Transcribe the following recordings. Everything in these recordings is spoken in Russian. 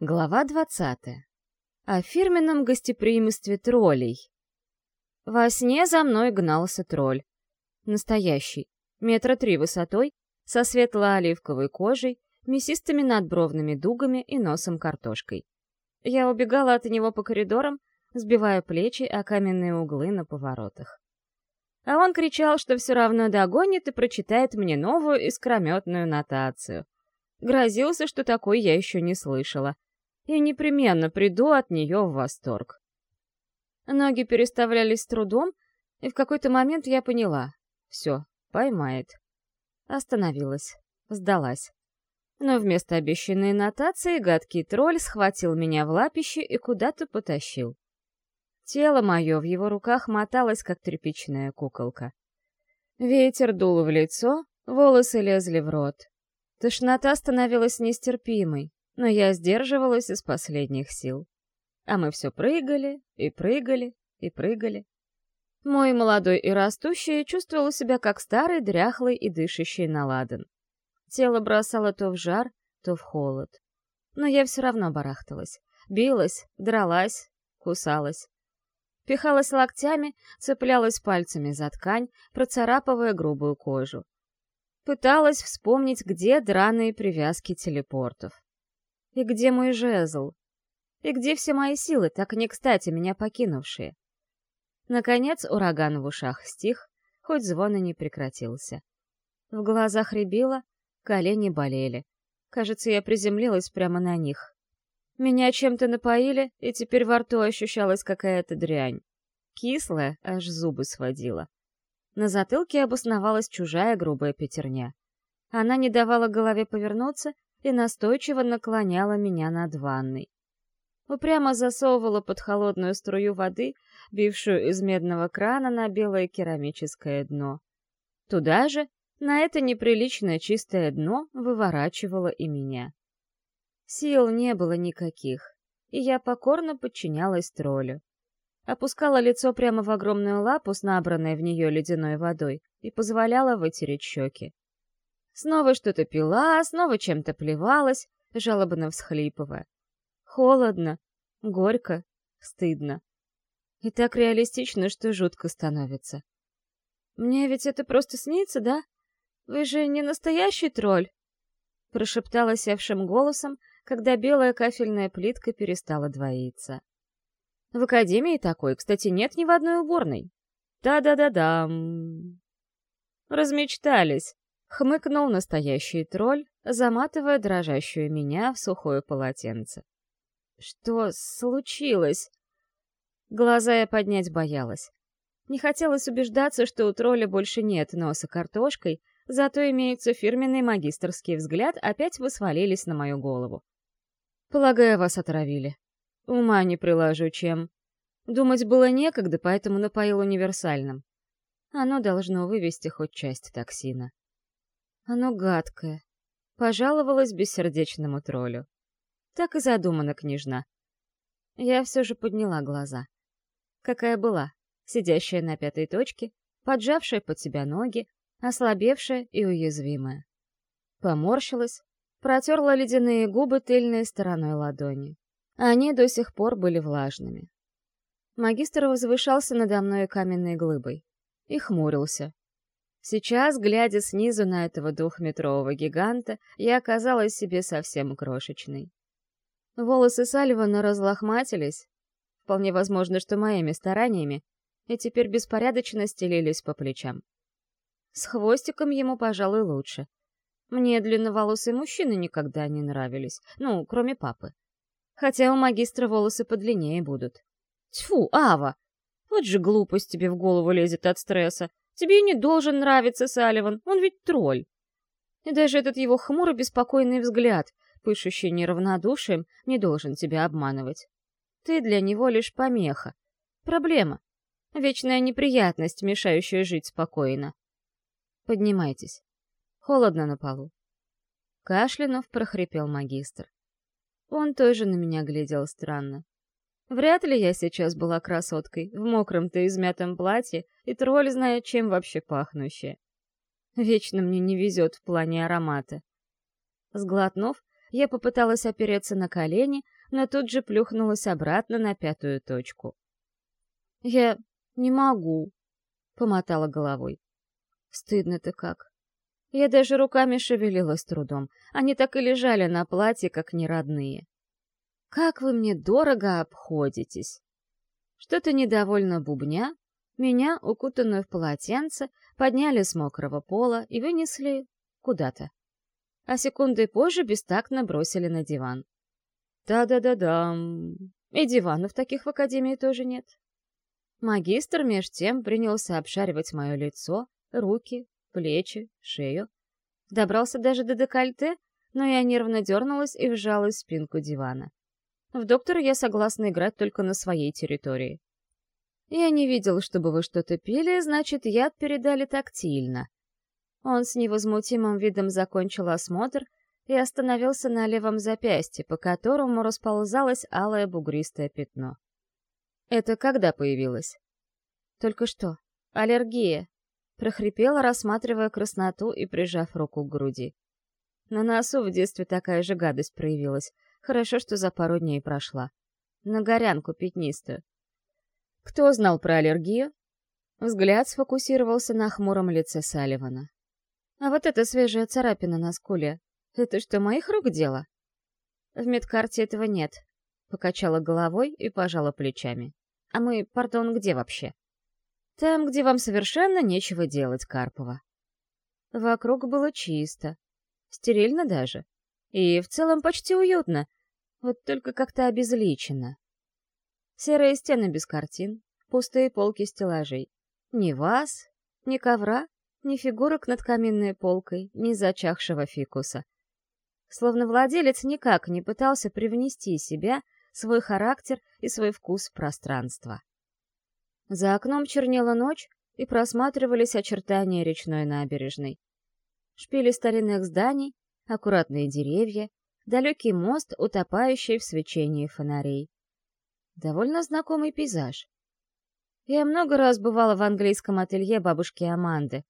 Глава двадцатая. О фирменном гостеприимстве троллей. Во сне за мной гнался тролль. Настоящий, метра три высотой, со светло-оливковой кожей, мясистыми надбровными дугами и носом картошкой. Я убегала от него по коридорам, сбивая плечи о каменные углы на поворотах. А он кричал, что все равно догонит и прочитает мне новую искрометную нотацию. Грозился, что такой я еще не слышала — и непременно приду от нее в восторг. Ноги переставлялись с трудом, и в какой-то момент я поняла. Все, поймает. Остановилась, сдалась. Но вместо обещанной нотации гадкий тролль схватил меня в лапище и куда-то потащил. Тело мое в его руках моталось, как тряпичная куколка. Ветер дул в лицо, волосы лезли в рот. Тошнота становилась нестерпимой но я сдерживалась из последних сил. А мы все прыгали и прыгали и прыгали. Мой молодой и растущий чувствовал себя как старый, дряхлый и дышащий наладан. Тело бросало то в жар, то в холод. Но я все равно барахталась. Билась, дралась, кусалась. Пихалась локтями, цеплялась пальцами за ткань, процарапывая грубую кожу. Пыталась вспомнить, где драные привязки телепортов. И где мой жезл? И где все мои силы, так не кстати меня покинувшие? Наконец ураган в ушах стих, хоть звон и не прекратился. В глазах рябило, колени болели. Кажется, я приземлилась прямо на них. Меня чем-то напоили, и теперь во рту ощущалась какая-то дрянь. Кислая, аж зубы сводила. На затылке обосновалась чужая грубая пятерня. Она не давала голове повернуться и настойчиво наклоняла меня над ванной. Упрямо засовывала под холодную струю воды, бившую из медного крана на белое керамическое дно. Туда же, на это неприличное чистое дно, выворачивала и меня. Сил не было никаких, и я покорно подчинялась троллю. Опускала лицо прямо в огромную лапу с набранной в нее ледяной водой и позволяла вытереть щеки. Снова что-то пила, снова чем-то плевалась, жалобно всхлипывая. Холодно, горько, стыдно. И так реалистично, что жутко становится. «Мне ведь это просто снится, да? Вы же не настоящий тролль?» Прошептала севшим голосом, когда белая кафельная плитка перестала двоиться. В академии такой, кстати, нет ни в одной уборной. Да-да-да-дам. Размечтались. Хмыкнул настоящий тролль, заматывая дрожащую меня в сухое полотенце. Что случилось? Глаза я поднять боялась. Не хотелось убеждаться, что у тролля больше нет носа картошкой, зато имеется фирменный магистрский взгляд, опять вы свалились на мою голову. Полагаю, вас отравили. Ума не приложу, чем. Думать было некогда, поэтому напоил универсальным. Оно должно вывести хоть часть токсина. Оно гадкое. Пожаловалась бессердечному троллю. Так и задумана княжна. Я все же подняла глаза. Какая была, сидящая на пятой точке, поджавшая под себя ноги, ослабевшая и уязвимая. Поморщилась, протерла ледяные губы тыльной стороной ладони. Они до сих пор были влажными. Магистр возвышался надо мной каменной глыбой и хмурился, Сейчас, глядя снизу на этого двухметрового гиганта, я оказалась себе совсем крошечной. Волосы Салливана разлохматились, вполне возможно, что моими стараниями, и теперь беспорядочно стелились по плечам. С хвостиком ему, пожалуй, лучше. Мне длинноволосые мужчины никогда не нравились, ну, кроме папы. Хотя у магистра волосы подлиннее будут. Тьфу, Ава! Вот же глупость тебе в голову лезет от стресса. Тебе не должен нравиться Салливан, он ведь тролль. И даже этот его хмурый беспокойный взгляд, пышущий неравнодушием, не должен тебя обманывать. Ты для него лишь помеха. Проблема. Вечная неприятность, мешающая жить спокойно. Поднимайтесь. Холодно на полу. Кашлянув прохрипел магистр. Он тоже на меня глядел странно. Вряд ли я сейчас была красоткой, в мокром-то измятом платье, и тролль знает, чем вообще пахнущее. Вечно мне не везет в плане аромата. Сглотнув, я попыталась опереться на колени, но тут же плюхнулась обратно на пятую точку. «Я не могу», — помотала головой. «Стыдно-то как. Я даже руками шевелила с трудом. Они так и лежали на платье, как неродные. Как вы мне дорого обходитесь!» Что-то недовольно бубня, меня, укутанную в полотенце, подняли с мокрого пола и вынесли куда-то. А секунды позже бестактно бросили на диван. Да-да-да-дам. И диванов таких в академии тоже нет. Магистр меж тем принялся обшаривать мое лицо, руки, плечи, шею. Добрался даже до декольте, но я нервно дернулась и вжалась в спинку дивана. В доктора я согласна играть только на своей территории. Я не видел, чтобы вы что-то пили, значит, яд передали тактильно. Он с невозмутимым видом закончил осмотр и остановился на левом запястье, по которому расползалось алое бугристое пятно. Это когда появилось? Только что. Аллергия. Прохрипела, рассматривая красноту и прижав руку к груди. На носу в детстве такая же гадость проявилась. Хорошо, что за пару дней прошла. На горянку пятнистую. Кто знал про аллергию? Взгляд сфокусировался на хмуром лице Салливана. А вот эта свежая царапина на скуле, это что, моих рук дело? В медкарте этого нет. Покачала головой и пожала плечами. А мы, пардон, где вообще? Там, где вам совершенно нечего делать, Карпова. Вокруг было чисто. Стерильно даже. И в целом почти уютно. Вот только как-то обезличено. Серые стены без картин, пустые полки стеллажей. Ни вас, ни ковра, ни фигурок над каминной полкой, ни зачахшего фикуса. Словно владелец никак не пытался привнести себя, свой характер и свой вкус в пространство. За окном чернела ночь, и просматривались очертания речной набережной. Шпили старинных зданий, аккуратные деревья, далекий мост, утопающий в свечении фонарей. Довольно знакомый пейзаж. Я много раз бывала в английском ателье бабушки Аманды.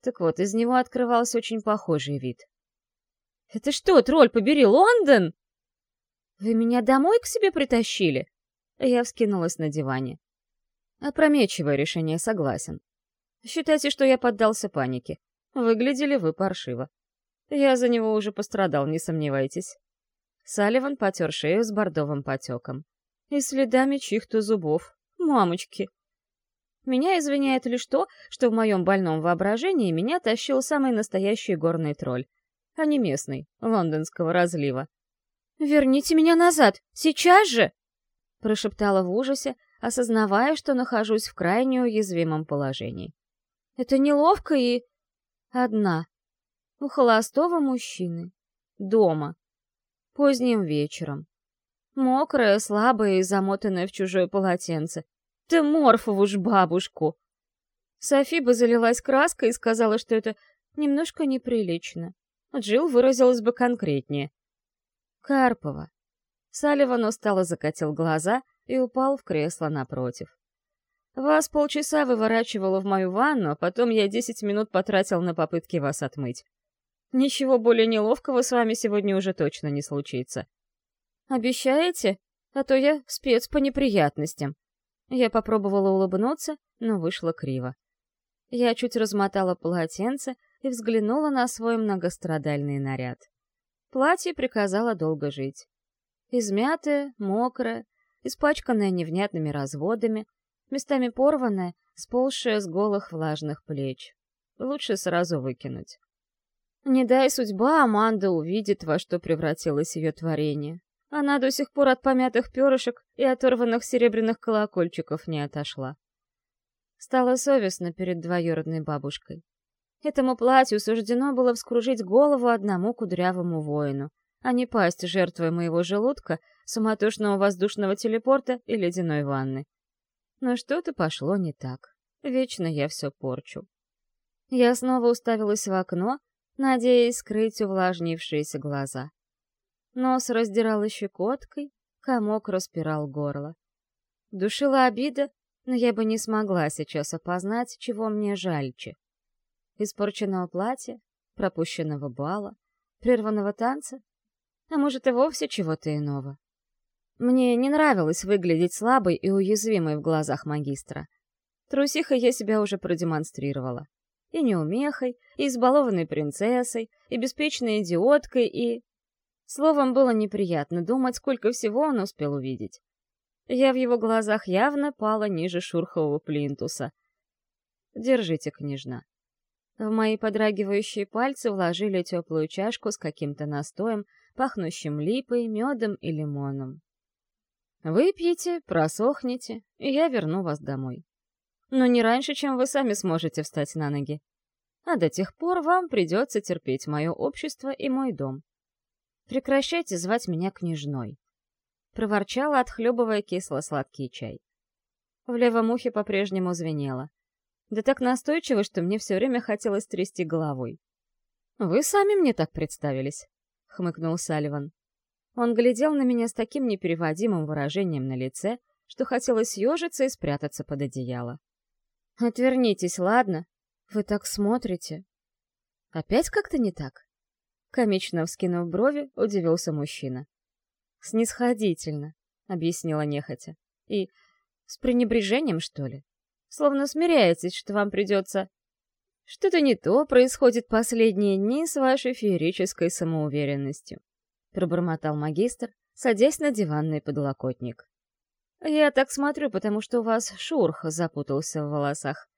Так вот, из него открывался очень похожий вид. «Это что, тролль, побери Лондон?» «Вы меня домой к себе притащили?» Я вскинулась на диване. Опрометчивое решение, согласен. Считайте, что я поддался панике. Выглядели вы паршиво. Я за него уже пострадал, не сомневайтесь. Салливан потер шею с бордовым потеком и следами чьих-то зубов. Мамочки! Меня извиняет лишь то, что в моем больном воображении меня тащил самый настоящий горный тролль, а не местный, лондонского разлива. «Верните меня назад! Сейчас же!» прошептала в ужасе, осознавая, что нахожусь в крайне уязвимом положении. «Это неловко и...» «Одна. У холостого мужчины. Дома. Поздним вечером. Мокрая, слабая и замотанная в чужое полотенце. Ты морфову ж бабушку!» Софи бы залилась краской и сказала, что это немножко неприлично. Джилл выразилась бы конкретнее. «Карпова». Салливан устало закатил глаза и упал в кресло напротив. «Вас полчаса выворачивало в мою ванну, а потом я десять минут потратил на попытки вас отмыть. Ничего более неловкого с вами сегодня уже точно не случится. Обещаете? А то я спец по неприятностям. Я попробовала улыбнуться, но вышло криво. Я чуть размотала полотенце и взглянула на свой многострадальный наряд. Платье приказало долго жить. Измятое, мокрое, испачканное невнятными разводами, местами порванное, сползшее с голых влажных плеч. Лучше сразу выкинуть. Не дай судьба, Аманда увидит, во что превратилось ее творение. Она до сих пор от помятых перышек и оторванных серебряных колокольчиков не отошла. Стало совестно перед двоюродной бабушкой. Этому платью суждено было вскружить голову одному кудрявому воину, а не пасть жертвой моего желудка, суматошного воздушного телепорта и ледяной ванны. Но что-то пошло не так. Вечно я все порчу. Я снова уставилась в окно, надеясь скрыть увлажнившиеся глаза. Нос раздирал щекоткой, комок распирал горло. Душила обида, но я бы не смогла сейчас опознать, чего мне жальче. Испорченного платья, пропущенного бала, прерванного танца А может, и вовсе чего-то иного. Мне не нравилось выглядеть слабой и уязвимой в глазах магистра. Трусихой я себя уже продемонстрировала. И неумехой, и избалованной принцессой, и беспечной идиоткой, и... Словом, было неприятно думать, сколько всего он успел увидеть. Я в его глазах явно пала ниже шурхового плинтуса. «Держите, княжна». В мои подрагивающие пальцы вложили теплую чашку с каким-то настоем, пахнущим липой, медом и лимоном. Выпьете, просохнете, и я верну вас домой. Но не раньше, чем вы сами сможете встать на ноги. А до тех пор вам придется терпеть мое общество и мой дом. Прекращайте звать меня княжной. Проворчала, отхлебывая кисло-сладкий чай. В левом ухе по-прежнему звенело. Да так настойчиво, что мне все время хотелось трясти головой. «Вы сами мне так представились», — хмыкнул Салливан. Он глядел на меня с таким непереводимым выражением на лице, что хотелось съежиться и спрятаться под одеяло. «Отвернитесь, ладно? Вы так смотрите». «Опять как-то не так?» Комично вскинув брови, удивился мужчина. «Снисходительно», — объяснила нехотя. «И с пренебрежением, что ли? Словно смиряетесь, что вам придется...» «Что-то не то происходит последние дни с вашей феерической самоуверенностью. — пробормотал магистр, садясь на диванный подлокотник. «Я так смотрю, потому что у вас шурх запутался в волосах.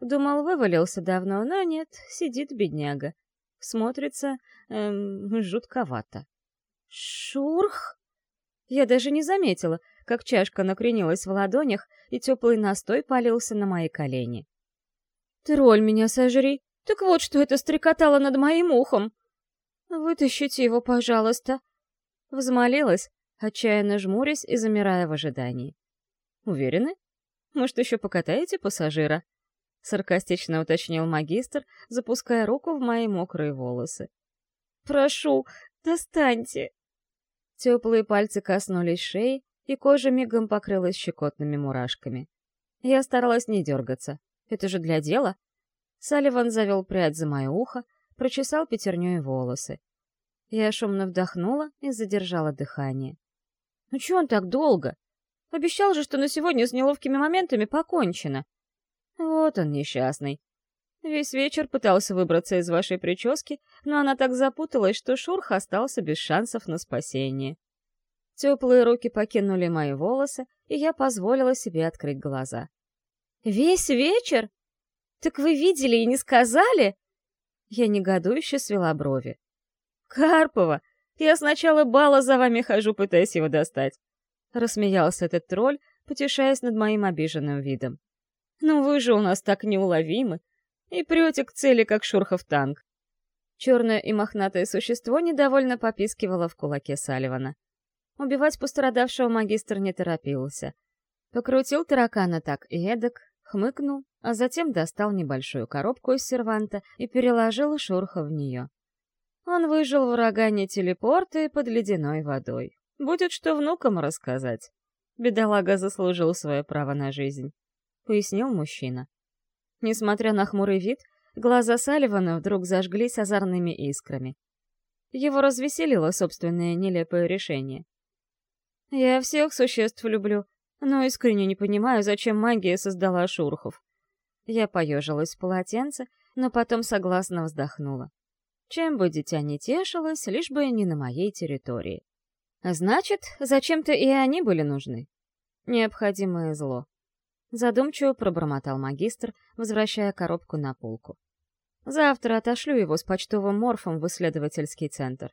Думал, вывалился давно, но нет, сидит бедняга. Смотрится, эм, жутковато». «Шурх?» Я даже не заметила, как чашка накренилась в ладонях, и теплый настой полился на мои колени. «Тролль меня сожри! Так вот, что это стрекотало над моим ухом!» «Вытащите его, пожалуйста!» Взмолилась, отчаянно жмурясь и замирая в ожидании. «Уверены? Может, еще покатаете пассажира?» Саркастично уточнил магистр, запуская руку в мои мокрые волосы. «Прошу, достаньте!» Теплые пальцы коснулись шеи, и кожа мигом покрылась щекотными мурашками. Я старалась не дергаться. Это же для дела. Салливан завел прядь за мое ухо, прочесал пятерней волосы. Я шумно вдохнула и задержала дыхание. «Ну чего он так долго? Обещал же, что на сегодня с неловкими моментами покончено». Вот он, несчастный. Весь вечер пытался выбраться из вашей прически, но она так запуталась, что Шурх остался без шансов на спасение. Теплые руки покинули мои волосы, и я позволила себе открыть глаза. «Весь вечер? Так вы видели и не сказали?» Я негодующе свела брови. «Карпова! Я с начала бала за вами хожу, пытаясь его достать!» Рассмеялся этот тролль, потешаясь над моим обиженным видом. «Ну вы же у нас так неуловимы и прете к цели, как Шурхов танк!» Черное и мохнатое существо недовольно попискивало в кулаке Салливана. Убивать пострадавшего магистр не торопился. Покрутил таракана так и эдак, хмыкнул, а затем достал небольшую коробку из серванта и переложил Шурха в нее. Он выжил в урагане телепорты под ледяной водой. Будет что внукам рассказать. Бедолага заслужил свое право на жизнь, — пояснил мужчина. Несмотря на хмурый вид, глаза Салливана вдруг зажглись озорными искрами. Его развеселило собственное нелепое решение. «Я всех существ люблю, но искренне не понимаю, зачем магия создала шурхов. Я поежилась в полотенце, но потом согласно вздохнула. Чем бы дитя не тешилось, лишь бы не на моей территории. Значит, зачем-то и они были нужны. Необходимое зло. Задумчиво пробормотал магистр, возвращая коробку на полку. Завтра отошлю его с почтовым морфом в исследовательский центр.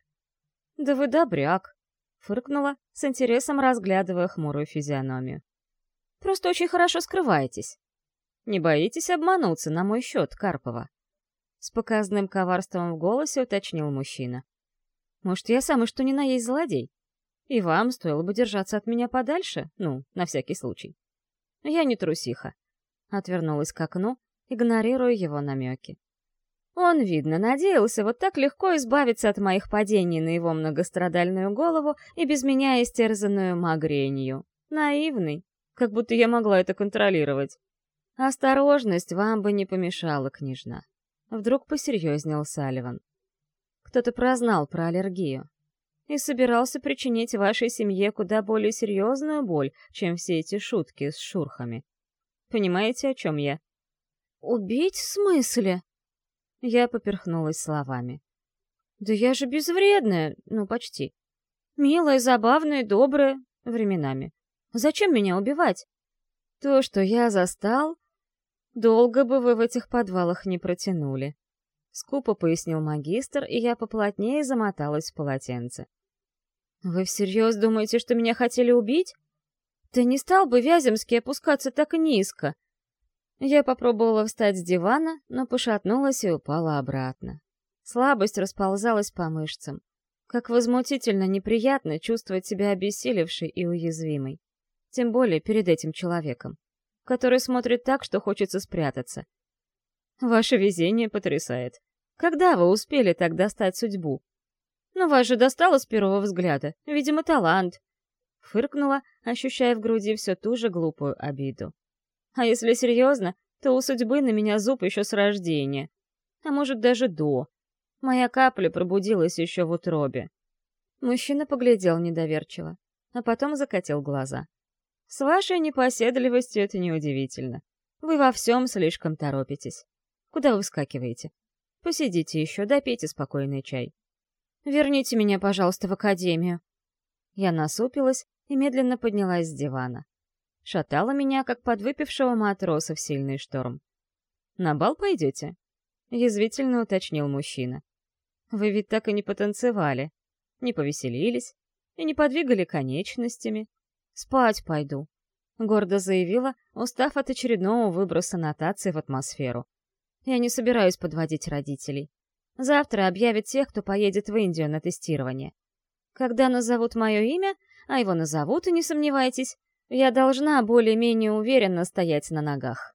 Да вы добряк, фыркнула, с интересом разглядывая хмурую физиономию. Просто очень хорошо скрываетесь. Не боитесь обмануться на мой счет, Карпова?» С показным коварством в голосе уточнил мужчина. «Может, я самый что ни на есть злодей? И вам стоило бы держаться от меня подальше, ну, на всякий случай». «Я не трусиха», — отвернулась к окну, игнорируя его намеки. Он, видно, надеялся вот так легко избавиться от моих падений на его многострадальную голову и без меня истерзанную магренью. Наивный, как будто я могла это контролировать. «Осторожность вам бы не помешала, княжна», — вдруг посерьезнел Салливан. «Кто-то прознал про аллергию. и собирался причинить вашей семье куда более серьезную боль, чем все эти шутки с шурхами. Понимаете, о чем я? «Убить в смысле?» Я поперхнулась словами. «Да я же безвредная, ну, почти. Милая, забавная, добрая, временами. Зачем меня убивать? То, что я застал, долго бы вы в этих подвалах не протянули. Скупо пояснил магистр, и я поплотнее замоталась в полотенце. «Вы всерьез думаете, что меня хотели убить? Да не стал бы Вяземский опускаться так низко!» Я попробовала встать с дивана, но пошатнулась и упала обратно. Слабость расползалась по мышцам. Как возмутительно неприятно чувствовать себя обессилевшей и уязвимой. Тем более перед этим человеком, который смотрит так, что хочется спрятаться. Ваше везение потрясает. Когда вы успели так достать судьбу? Ну, вас же достало с первого взгляда. Видимо, талант. Фыркнула, ощущая в груди все ту же глупую обиду. А если серьезно, то у судьбы на меня зуб еще с рождения. А может, даже до. Моя капля пробудилась еще в утробе. Мужчина поглядел недоверчиво, а потом закатил глаза. С вашей непоседливостью это неудивительно. Вы во всем слишком торопитесь. Куда вы скакиваете? Посидите еще, допейте спокойный чай. Верните меня, пожалуйста, в академию. Я насупилась и медленно поднялась с дивана. Шатала меня, как подвыпившего матроса в сильный шторм. «На бал пойдете?» — язвительно уточнил мужчина. «Вы ведь так и не потанцевали, не повеселились и не подвигали конечностями. Спать пойду», — гордо заявила, устав от очередного выброса нотации в атмосферу. Я не собираюсь подводить родителей. Завтра объявят тех, кто поедет в Индию на тестирование. Когда назовут мое имя, а его назовут, и не сомневайтесь, я должна более-менее уверенно стоять на ногах.